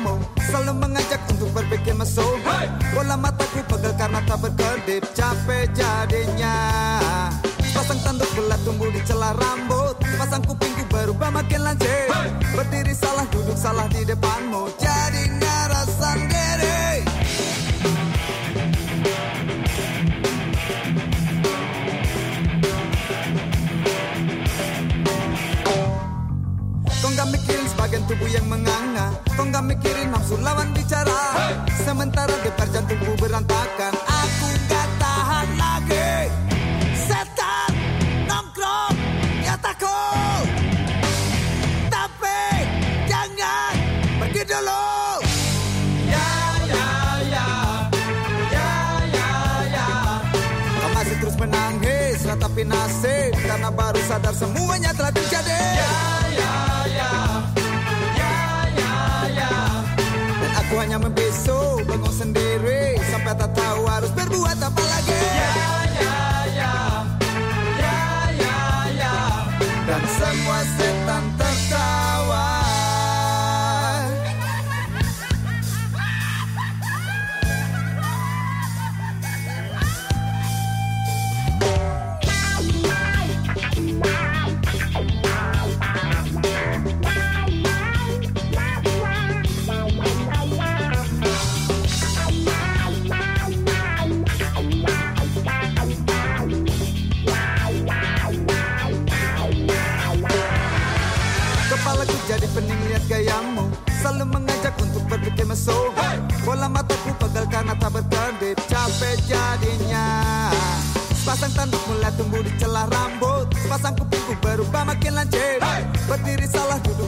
demo Selalu mengajak untuk berpikir mesum. Hey! Bola mataku pegel karena tak berkedip. Capek jadinya. Pasang tanduk bola tumbuh di celah rambut. Pasang kupingku berubah makin lancip. Hey! Berdiri salah duduk salah di depanmu. Sebagian tubuh yang menganga. Kau gak mikirin nafsu lawan bicara. Sementara debar jantungku berantakan. Aku gak tahan lagi. Setan nongkrong ya takut. Tapi jangan pergi dulu. Ya ya ya. Ya ya ya. Kau masih terus menangis Ratapi nasib. Karena baru sadar semuanya telah terjadi hanya membisu Bengong sendiri. Sampai tak tahu harus berbuat apa lagi. Ya ya Ya Selalu mengajak untuk berpikir mesum. Bola mataku pegal karena tak berkedip Capek jadinya. Sepasang tanduk mulai tumbuh di celah rambut. Sepasang kupingku berubah makin lancip. Berdiri salah duduk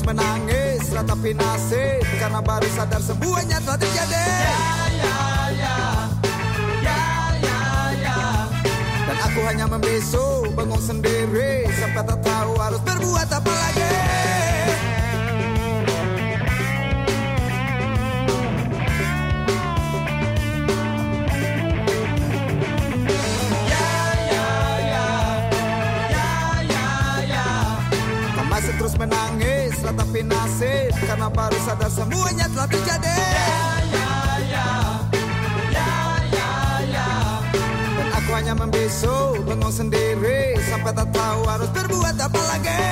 Terus menangis Ratapi nasib Karena baru sadar semuanya telah terjadi. Dan aku hanya membisu Bengong sendiri Sampai tak tahu harus berbuat apa lagi masih terus menangis Ratapi nasib Karena baru sadar semuanya telah terjadi. Dan aku hanya membisu Bengong sendiri Sampai tak tahu harus berbuat apa lagi